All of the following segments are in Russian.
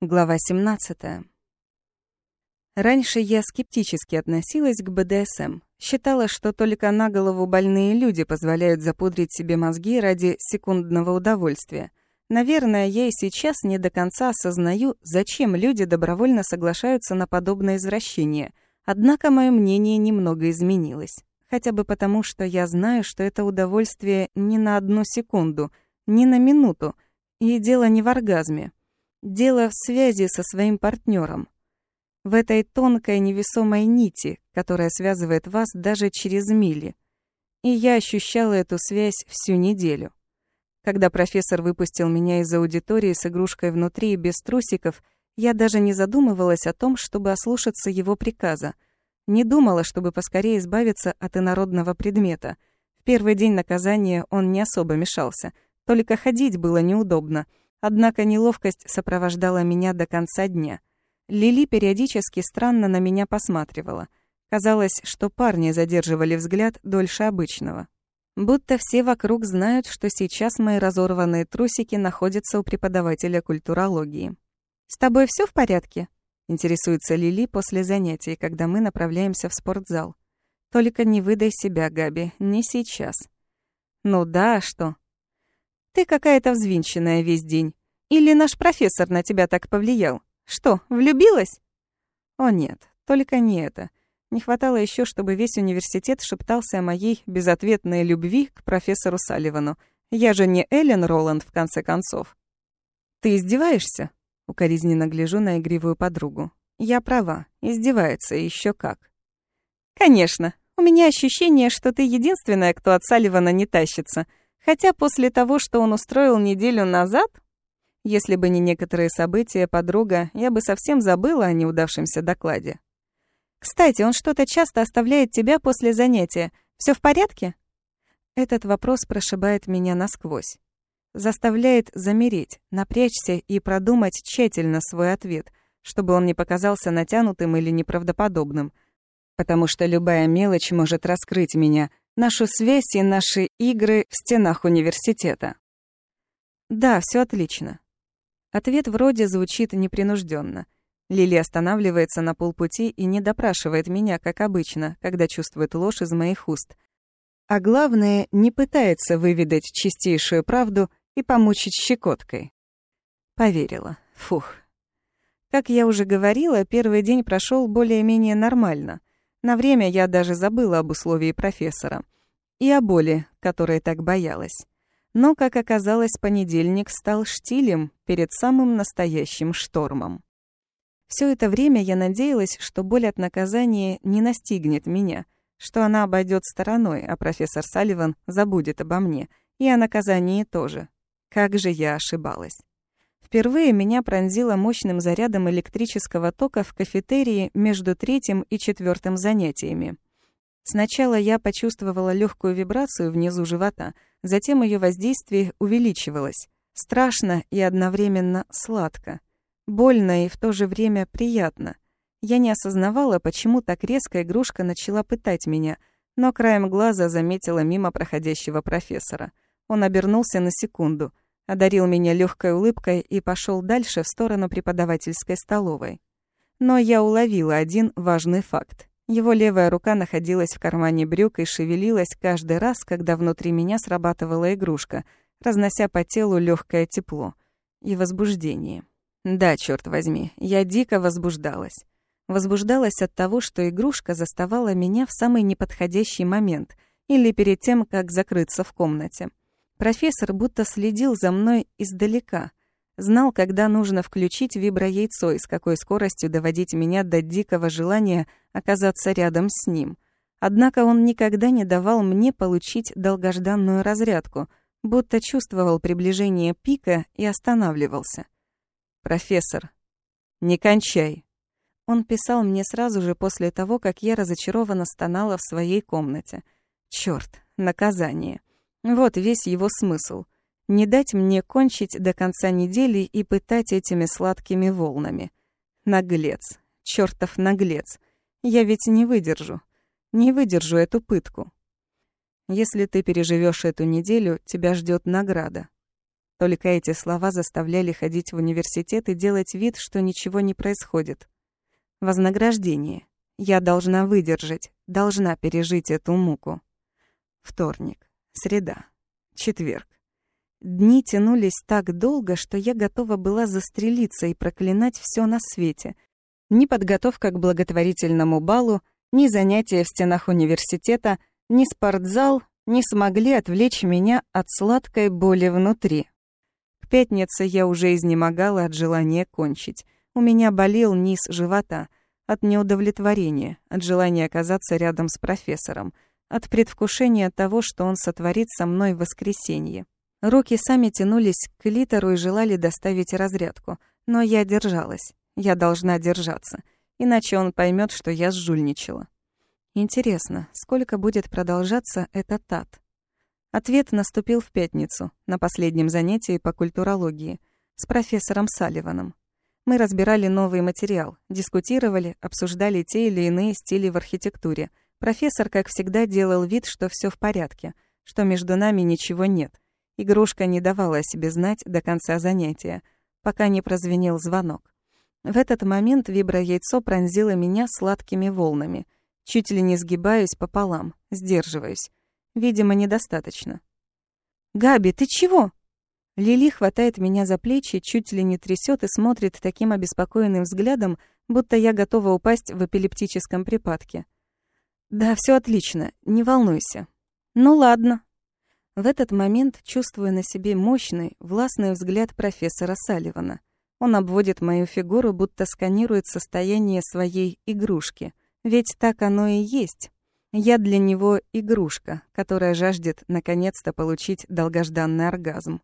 Глава 17. Раньше я скептически относилась к БДСМ. Считала, что только на голову больные люди позволяют запудрить себе мозги ради секундного удовольствия. Наверное, я и сейчас не до конца осознаю, зачем люди добровольно соглашаются на подобное извращение. Однако мое мнение немного изменилось. Хотя бы потому, что я знаю, что это удовольствие не на одну секунду, не на минуту. И дело не в оргазме. Дело в связи со своим партнером. В этой тонкой невесомой нити, которая связывает вас даже через мили. И я ощущала эту связь всю неделю. Когда профессор выпустил меня из аудитории с игрушкой внутри и без трусиков, я даже не задумывалась о том, чтобы ослушаться его приказа. Не думала, чтобы поскорее избавиться от инородного предмета. В первый день наказания он не особо мешался, только ходить было неудобно — Однако неловкость сопровождала меня до конца дня. Лили периодически странно на меня посматривала. Казалось, что парни задерживали взгляд дольше обычного. Будто все вокруг знают, что сейчас мои разорванные трусики находятся у преподавателя культурологии. «С тобой все в порядке?» — интересуется Лили после занятий, когда мы направляемся в спортзал. «Только не выдай себя, Габи, не сейчас». «Ну да, а что?» Ты какая-то взвинченная весь день. Или наш профессор на тебя так повлиял? Что, влюбилась? О нет, только не это. Не хватало еще, чтобы весь университет шептался о моей безответной любви к профессору Салливану. Я же не Эллен Роланд, в конце концов. Ты издеваешься? Укоризненно гляжу на игривую подругу. Я права, издевается, еще как. Конечно, у меня ощущение, что ты единственная, кто от Салливана не тащится — Хотя после того, что он устроил неделю назад, если бы не некоторые события, подруга, я бы совсем забыла о неудавшемся докладе. «Кстати, он что-то часто оставляет тебя после занятия. Все в порядке?» Этот вопрос прошибает меня насквозь. Заставляет замереть, напрячься и продумать тщательно свой ответ, чтобы он не показался натянутым или неправдоподобным, потому что любая мелочь может раскрыть меня, нашу связь и наши игры в стенах университета. Да, все отлично. Ответ вроде звучит непринужденно. Лили останавливается на полпути и не допрашивает меня, как обычно, когда чувствует ложь из моих уст. А главное, не пытается выведать чистейшую правду и помучить щекоткой. Поверила. Фух. Как я уже говорила, первый день прошел более-менее нормально. На время я даже забыла об условии профессора. И о боли, которой так боялась. Но, как оказалось, понедельник стал штилем перед самым настоящим штормом. Все это время я надеялась, что боль от наказания не настигнет меня, что она обойдет стороной, а профессор Салливан забудет обо мне, и о наказании тоже. Как же я ошибалась. Впервые меня пронзило мощным зарядом электрического тока в кафетерии между третьим и четвертым занятиями. Сначала я почувствовала легкую вибрацию внизу живота, затем ее воздействие увеличивалось. Страшно и одновременно сладко. Больно и в то же время приятно. Я не осознавала, почему так резко игрушка начала пытать меня, но краем глаза заметила мимо проходящего профессора. Он обернулся на секунду — одарил меня легкой улыбкой и пошел дальше в сторону преподавательской столовой. Но я уловила один важный факт. Его левая рука находилась в кармане брюк и шевелилась каждый раз, когда внутри меня срабатывала игрушка, разнося по телу легкое тепло и возбуждение. Да, черт возьми, я дико возбуждалась. Возбуждалась от того, что игрушка заставала меня в самый неподходящий момент или перед тем, как закрыться в комнате. Профессор будто следил за мной издалека. Знал, когда нужно включить виброяйцо и с какой скоростью доводить меня до дикого желания оказаться рядом с ним. Однако он никогда не давал мне получить долгожданную разрядку, будто чувствовал приближение пика и останавливался. «Профессор, не кончай!» Он писал мне сразу же после того, как я разочарованно стонала в своей комнате. Чёрт, наказание. Вот весь его смысл. Не дать мне кончить до конца недели и пытать этими сладкими волнами. Наглец. чертов наглец. Я ведь не выдержу. Не выдержу эту пытку. Если ты переживешь эту неделю, тебя ждет награда. Только эти слова заставляли ходить в университет и делать вид, что ничего не происходит. Вознаграждение. Я должна выдержать, должна пережить эту муку. Вторник, среда, четверг. Дни тянулись так долго, что я готова была застрелиться и проклинать все на свете. Ни подготовка к благотворительному балу, ни занятия в стенах университета, ни спортзал не смогли отвлечь меня от сладкой боли внутри. К пятнице я уже изнемогала от желания кончить. У меня болел низ живота — от неудовлетворения, от желания оказаться рядом с профессором, от предвкушения того, что он сотворит со мной в воскресенье. Руки сами тянулись к литеру и желали доставить разрядку, но я держалась. Я должна держаться, иначе он поймет, что я сжульничала. Интересно, сколько будет продолжаться этот ад? Ответ наступил в пятницу, на последнем занятии по культурологии, с профессором Салливаном. Мы разбирали новый материал, дискутировали, обсуждали те или иные стили в архитектуре. Профессор, как всегда, делал вид, что все в порядке, что между нами ничего нет. Игрушка не давала о себе знать до конца занятия, пока не прозвенел звонок. В этот момент вибро-яйцо пронзило меня сладкими волнами. Чуть ли не сгибаюсь пополам, сдерживаюсь. Видимо, недостаточно. «Габи, ты чего?» Лили хватает меня за плечи, чуть ли не трясет и смотрит таким обеспокоенным взглядом, будто я готова упасть в эпилептическом припадке. «Да, все отлично, не волнуйся». «Ну ладно». В этот момент чувствую на себе мощный, властный взгляд профессора Салливана. Он обводит мою фигуру, будто сканирует состояние своей игрушки. Ведь так оно и есть. Я для него игрушка, которая жаждет наконец-то получить долгожданный оргазм.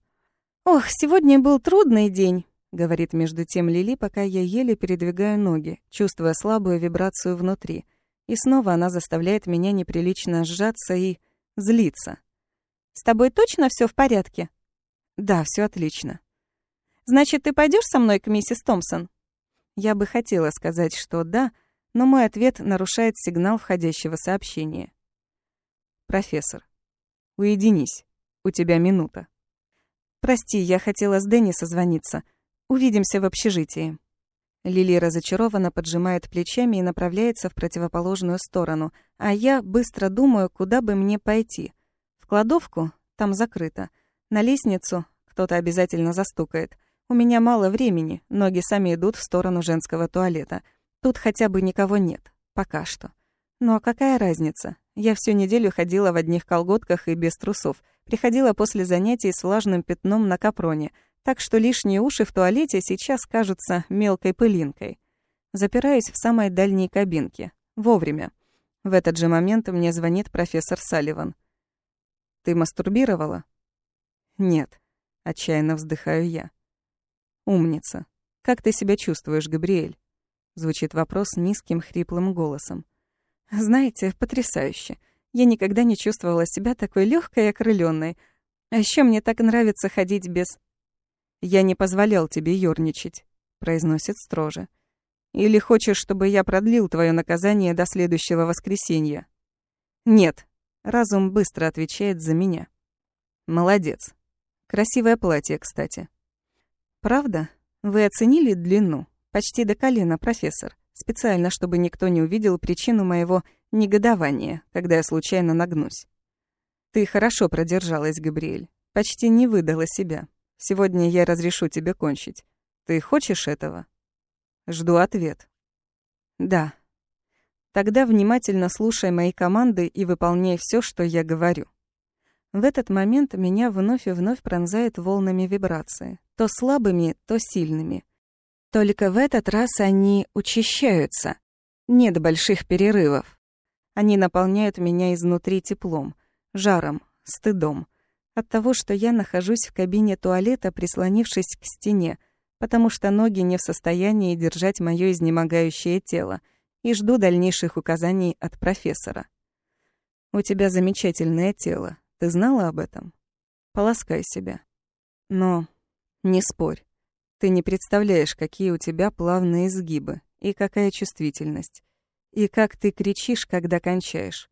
«Ох, сегодня был трудный день», — говорит между тем Лили, пока я еле передвигаю ноги, чувствуя слабую вибрацию внутри. И снова она заставляет меня неприлично сжаться и злиться. «С тобой точно все в порядке?» «Да, все отлично». «Значит, ты пойдешь со мной к миссис Томпсон?» Я бы хотела сказать, что да, но мой ответ нарушает сигнал входящего сообщения. «Профессор, уединись, у тебя минута». «Прости, я хотела с Дэнни созвониться. Увидимся в общежитии». Лили разочарованно поджимает плечами и направляется в противоположную сторону, а я быстро думаю, куда бы мне пойти. В кладовку? Там закрыто. На лестницу? Кто-то обязательно застукает. У меня мало времени, ноги сами идут в сторону женского туалета. Тут хотя бы никого нет. Пока что. Ну а какая разница? Я всю неделю ходила в одних колготках и без трусов — приходила после занятий с влажным пятном на капроне, так что лишние уши в туалете сейчас кажутся мелкой пылинкой. Запираюсь в самой дальней кабинке. Вовремя. В этот же момент мне звонит профессор Салливан. «Ты мастурбировала?» «Нет», — отчаянно вздыхаю я. «Умница. Как ты себя чувствуешь, Габриэль?» Звучит вопрос низким хриплым голосом. «Знаете, потрясающе. Я никогда не чувствовала себя такой легкой и окрыленной. А еще мне так нравится ходить без... «Я не позволял тебе ёрничать», — произносит строже. «Или хочешь, чтобы я продлил твое наказание до следующего воскресенья?» «Нет», — разум быстро отвечает за меня. «Молодец. Красивое платье, кстати». «Правда? Вы оценили длину? Почти до колена, профессор. Специально, чтобы никто не увидел причину моего негодование, когда я случайно нагнусь. Ты хорошо продержалась, Габриэль. Почти не выдала себя. Сегодня я разрешу тебе кончить. Ты хочешь этого? Жду ответ. Да. Тогда внимательно слушай мои команды и выполняй все, что я говорю. В этот момент меня вновь и вновь пронзает волнами вибрации. То слабыми, то сильными. Только в этот раз они учащаются. Нет больших перерывов. Они наполняют меня изнутри теплом, жаром, стыдом. От того, что я нахожусь в кабине туалета, прислонившись к стене, потому что ноги не в состоянии держать моё изнемогающее тело, и жду дальнейших указаний от профессора. «У тебя замечательное тело. Ты знала об этом? Полоскай себя. Но не спорь. Ты не представляешь, какие у тебя плавные изгибы и какая чувствительность. И как ты кричишь, когда кончаешь.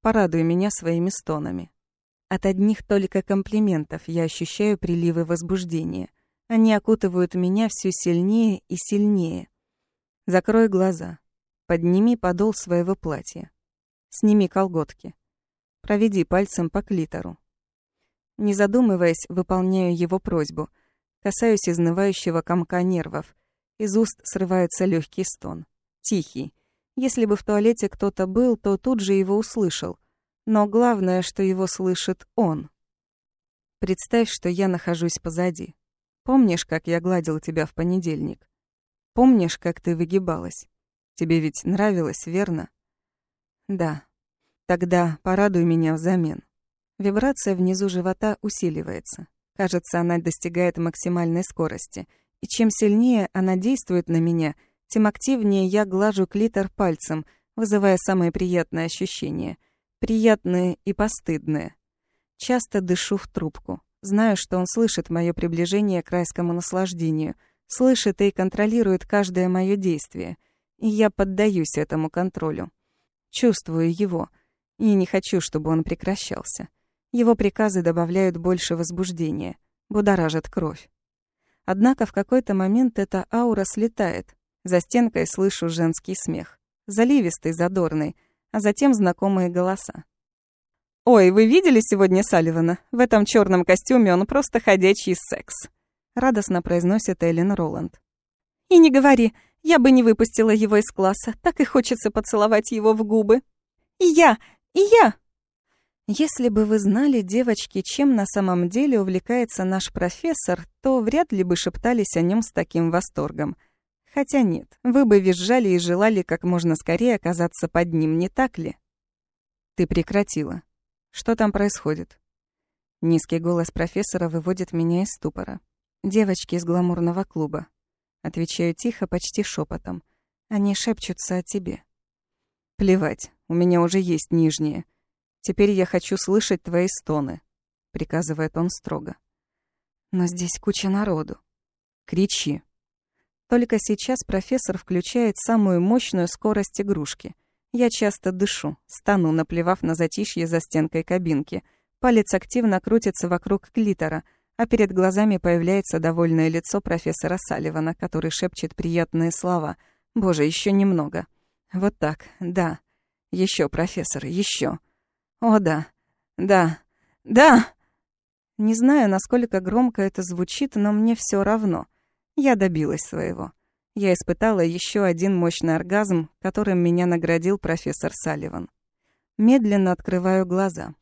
Порадуй меня своими стонами. От одних только комплиментов я ощущаю приливы возбуждения. Они окутывают меня все сильнее и сильнее. Закрой глаза. Подними подол своего платья. Сними колготки. Проведи пальцем по клитору. Не задумываясь, выполняю его просьбу. Касаюсь изнывающего комка нервов. Из уст срывается легкий стон. Тихий. Если бы в туалете кто-то был, то тут же его услышал. Но главное, что его слышит он. Представь, что я нахожусь позади. Помнишь, как я гладил тебя в понедельник? Помнишь, как ты выгибалась? Тебе ведь нравилось, верно? Да. Тогда порадуй меня взамен. Вибрация внизу живота усиливается. Кажется, она достигает максимальной скорости. И чем сильнее она действует на меня, тем активнее я глажу клитор пальцем, вызывая самые приятные ощущения. Приятные и постыдные. Часто дышу в трубку. Знаю, что он слышит мое приближение к райскому наслаждению, слышит и контролирует каждое мое действие. И я поддаюсь этому контролю. Чувствую его. И не хочу, чтобы он прекращался. Его приказы добавляют больше возбуждения, будоражат кровь. Однако в какой-то момент эта аура слетает. За стенкой слышу женский смех. Заливистый, задорный, а затем знакомые голоса. «Ой, вы видели сегодня Салливана? В этом черном костюме он просто ходячий секс», — радостно произносит Эллен Роланд. «И не говори, я бы не выпустила его из класса, так и хочется поцеловать его в губы. И я, и я!» Если бы вы знали, девочки, чем на самом деле увлекается наш профессор, то вряд ли бы шептались о нем с таким восторгом. Хотя нет, вы бы визжали и желали как можно скорее оказаться под ним, не так ли? Ты прекратила. Что там происходит? Низкий голос профессора выводит меня из ступора. Девочки из гламурного клуба. Отвечаю тихо, почти шепотом. Они шепчутся о тебе. Плевать, у меня уже есть нижние. Теперь я хочу слышать твои стоны, приказывает он строго. Но здесь куча народу. Кричи. Только сейчас профессор включает самую мощную скорость игрушки — я часто дышу, стану, наплевав на затишье за стенкой кабинки. Палец активно крутится вокруг клитора, а перед глазами появляется довольное лицо профессора Салливана, который шепчет приятные слова. «Боже, еще немного». Вот так, да. Еще, профессор, еще. О, да. Да. Да! Не знаю, насколько громко это звучит, но мне все равно. Я добилась своего я испытала еще один мощный оргазм, которым меня наградил профессор Салливан. Медленно открываю глаза.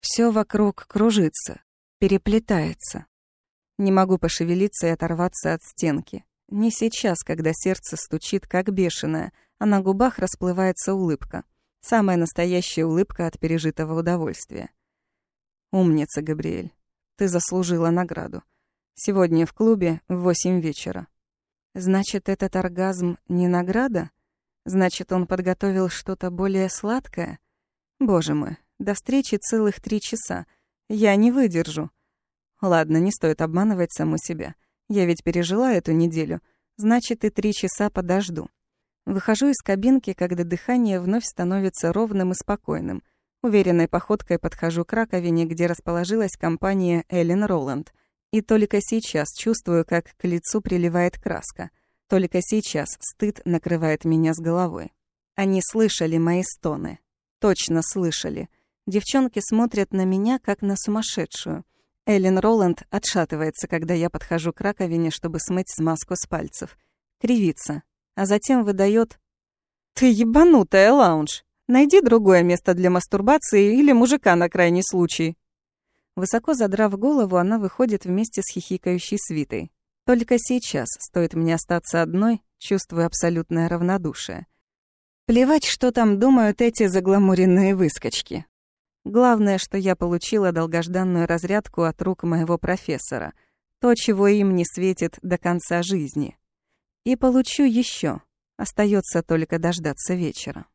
Все вокруг кружится, переплетается. Не могу пошевелиться и оторваться от стенки. Не сейчас, когда сердце стучит как бешеное, а на губах расплывается улыбка. Самая настоящая улыбка от пережитого удовольствия. Умница, Габриэль. Ты заслужила награду. Сегодня в клубе в восемь вечера. Значит, этот оргазм не награда? Значит, он подготовил что-то более сладкое? Боже мой, до встречи целых три часа. Я не выдержу. Ладно, не стоит обманывать саму себя. Я ведь пережила эту неделю. Значит, и три часа подожду. Выхожу из кабинки, когда дыхание вновь становится ровным и спокойным. Уверенной походкой подхожу к раковине, где расположилась компания Эллен Роланд — и только сейчас чувствую, как к лицу приливает краска. Только сейчас стыд накрывает меня с головой. Они слышали мои стоны. Точно слышали. Девчонки смотрят на меня, как на сумасшедшую. Эллен Роланд отшатывается, когда я подхожу к раковине, чтобы смыть смазку с пальцев. Кривится. А затем выдает: «Ты ебанутая, лаунж! Найди другое место для мастурбации или мужика на крайний случай!» Высоко задрав голову, она выходит вместе с хихикающей свитой. Только сейчас, стоит мне остаться одной, чувствую абсолютное равнодушие. Плевать, что там думают эти загламуренные выскочки. Главное, что я получила долгожданную разрядку от рук моего профессора. То, чего им не светит до конца жизни. И получу еще. Остается только дождаться вечера.